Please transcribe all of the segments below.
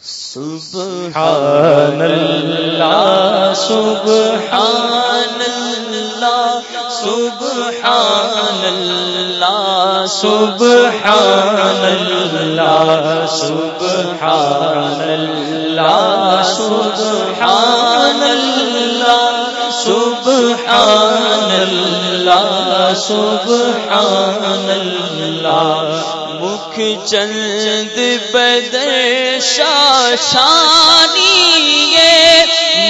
سبحان اللہ سبحان اللہ سبحان اللہ سبحان اللہ سبحان اللہ سبحان اللہ سبحان اللہ سبحان اللہ چند بدر شاشانی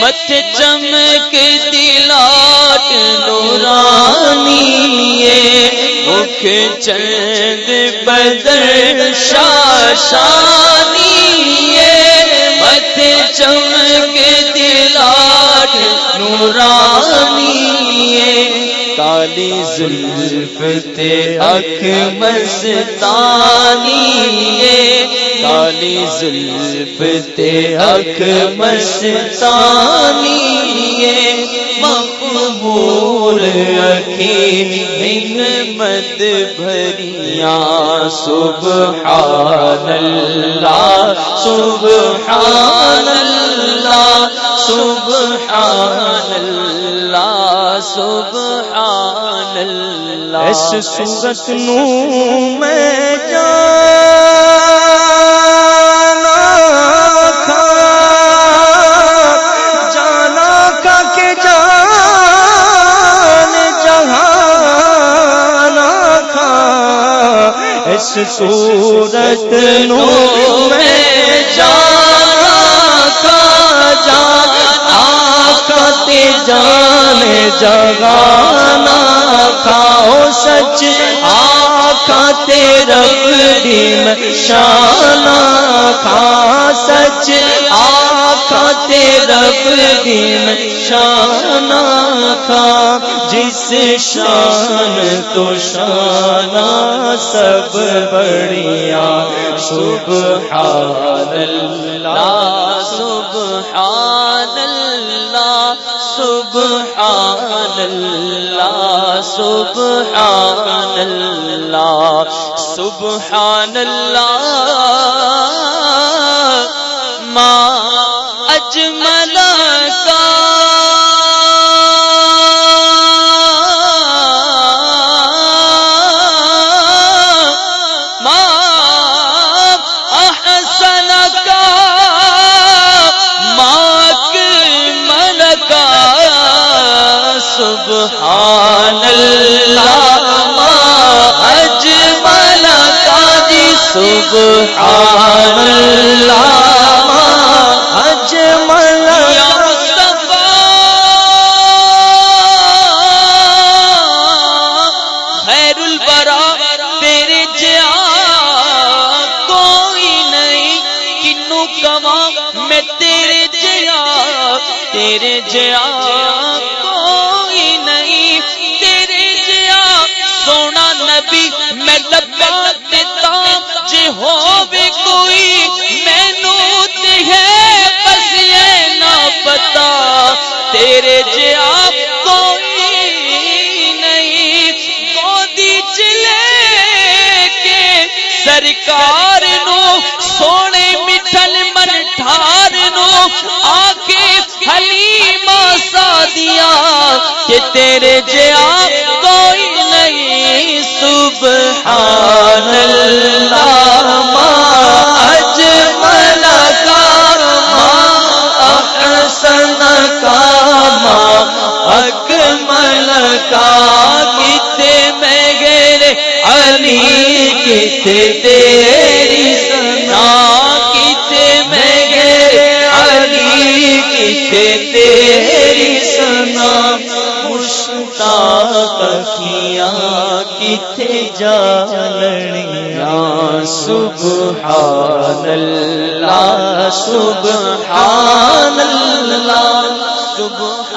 مت چمک دلاٹ نورانی مکھ چند بدر شاشانی مت چمک دلاٹ نورانی کالی زلف تے اک مستانی کالی زلف تے اک مستانی مقبول اکھی حکمت بھریاں۔ سبحان اللہ سبحان اللہ سبحان اللہ سبحان اللہ اس صورت نو میں جانا کھا جانا کا کے جان جہانا کھا اس صورت نو میں جانا کا جان آقا تے جان جگانا رب دین شانا کھا جس شان تو شانا سب بڑھیا۔ سبحان اللہ سبحان اللہ سبحان اللہ سبحان اللہ سبحان اللہ۔ ماں سبحان اللہ اجمل یا مصطفیٰ خیر البرا تیرے جیا کوئی نہیں، کنو کما، میں تیرے جیا تیرے جیا کوئی نہیں، تیرے جیا سونا نبی، میں لبا دیتا ہو بھی کوئی مینو ہے؟ بس یہ نہ پتا۔ تیرے جیا کوئی نہیں۔ گودی چلے کے سرکار نو، سونے مٹھل من ٹھار نو آ کے حلیمہ سادیا کہ تیرے جیا کوئی کتے میں گرے، علی کتے تیری سنا کتے میں گرے، علی کتے تیری سنا۔ مشتاق کیا کتے جاننیاں سبحان اللہ سبحان اللہ، سبحان